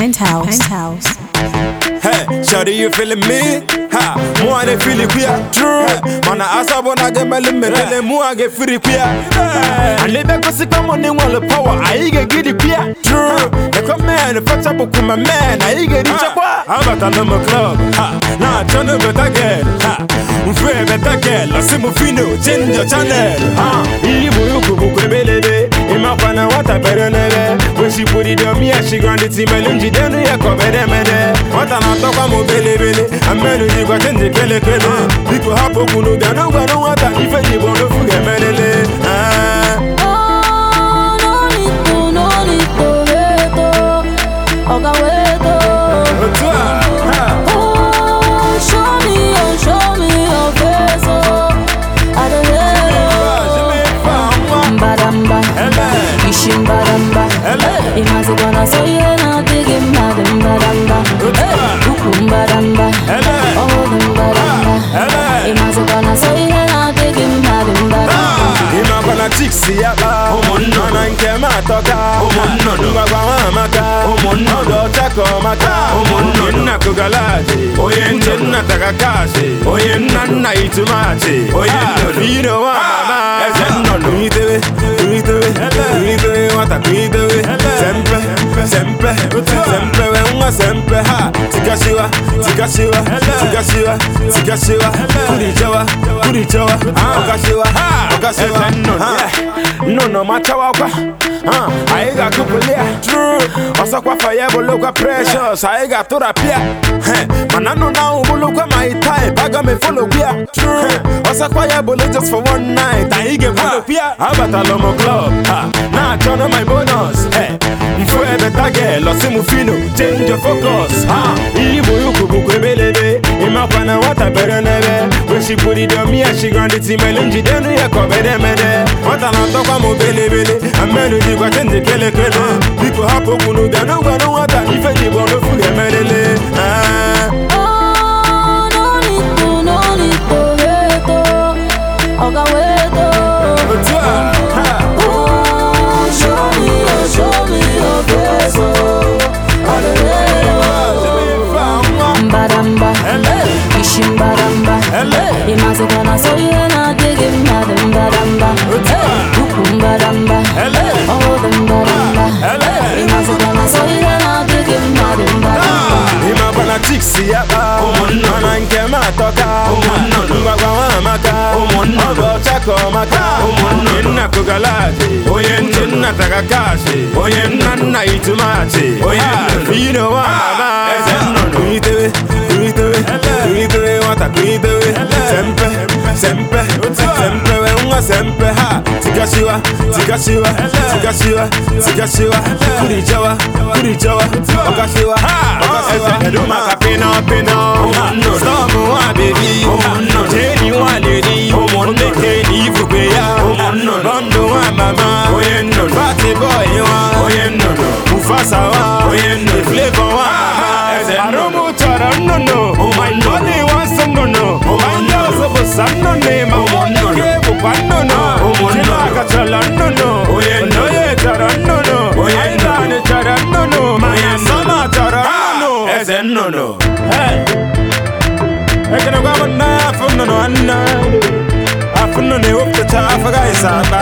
Penthouse. Penthouse. Hey, shawty, you feeling me? Ha, more they feel it queer. True. Man, I ask about I get my limit, and more I get free queer. And they back us come on, they want the power. I get get it queer. True. They come man, the fetch up with my man. I get it. How about a number club? Ha, now turn a better girl. Ha, un frère better girl. I see my fino, change your channel. Ha, ibu yuku buku belede. Ima pana wata perenele. She put it on me, she grant it to me. Lunji denu ya kobede mede. Wata na toka mo bele bele. Amenu di kwa change kele kele. Biko hapo kunu no gwa no wata. Ife ni bono na chiksi ya ba. Mana nke m atọka ngwagwa nwa amaka ọdụ ọcha ka ọ mata onye nna kogalaji onye nne nna takakashi onye nna nna itumachi onye nnọdụ ah, ire nwa mama ah, eze nnọdụ itewe itewe sempe we nwa sempe ha Tikashiwa, tikashiwa, tikashiwa, tikashiwa Kurichawa, kurichawa Okashiwa, okashiwa no no nono machawa kwa uh, aiga kukulia osakwa fayebolo kwa precious. I aiga tura pia uh, manano na ubulu kwa maitai baga mefolo pia uh, osakwa yebolo just for one night. Aige mfolo pia abatalomo club? Uh, na achono my bonus. Uh, mfue betage losimufino change your focus. Uh, iliboyukubukwebele imafana watabɛrɛnɛbɛ wesipuri dɔ miya sigandi timɛlinjidenu yɛ kɔbɛdɛmɛdɛ watana tɔkwamu belebele amɛludi kwatenti kelekele biko hapo kunu dɛnu gwanu wata ifɛjibɔ pushing baramba. He must have gonna say you and I dig him madam baramba. Kukum baramba. Oh them baramba. He must have gonna say you and I dig him madam baramba. He must gonna chicks ya ba. Mana nke matoka. Ngwagwa wa maka. Ogo chako maka. Nna kugalati. Oye nna takakashi. Oye nna na itumachi. Oye nna fino wa ma. Eze nno. Kuitewe. takwidewe sempe sempe sempe. weunga sempe ha. Tigashiwa kuri jawa, kuri jawa, kurijawa ogashiwa munnono akatala nnono oyo etala nnono aitaana etala nnono mayensama atala nnono eze nnono ekene kwa munna afunnono anna afunnono ewokutata afakayisaba